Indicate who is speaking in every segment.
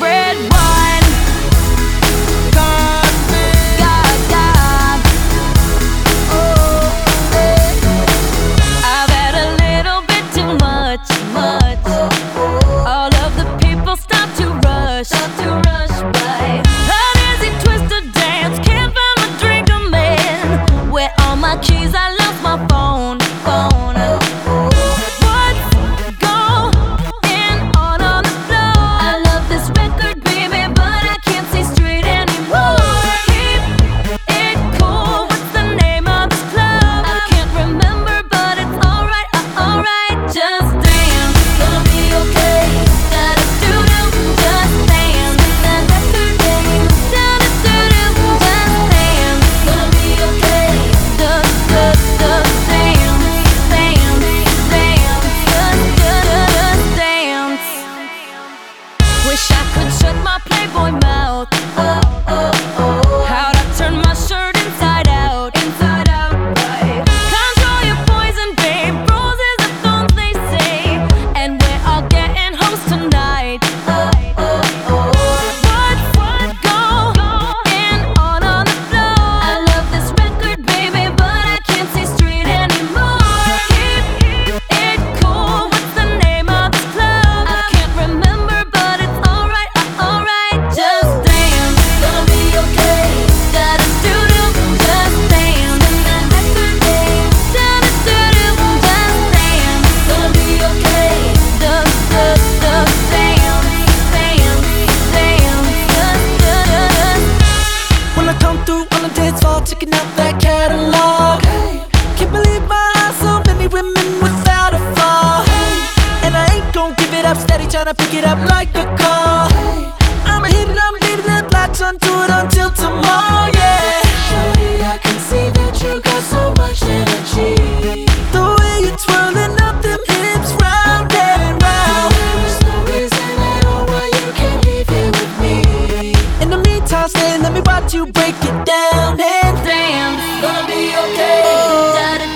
Speaker 1: red wine.
Speaker 2: gotta pick it up like a call. I'ma hit it, I'ma leave it, latch it until tomorrow, yeah. Shorty, I can see that you got so much energy. The way you're twirling up them hips round and round. There was no reason at all why you can't leave here with me. In the meantime, stay, let me watch you break it down and
Speaker 1: damn.
Speaker 2: Gonna be okay.
Speaker 1: Oh.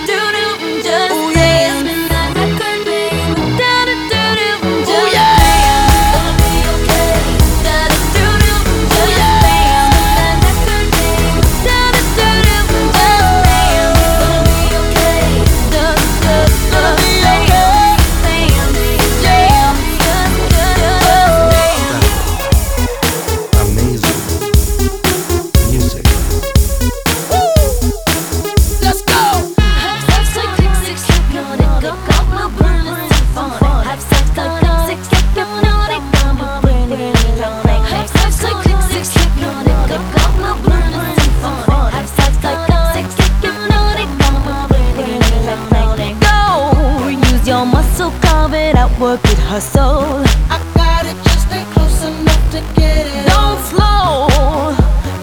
Speaker 1: hard work, it hustle.
Speaker 2: I got it, just ain't close enough to get it.
Speaker 1: Don't slow.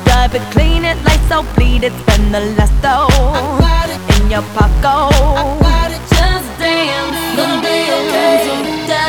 Speaker 1: Drive it, clean it, lights out, bleed it, spend the last
Speaker 2: though.
Speaker 1: In your pocket.
Speaker 2: I got it, just dance. Gonna be okay.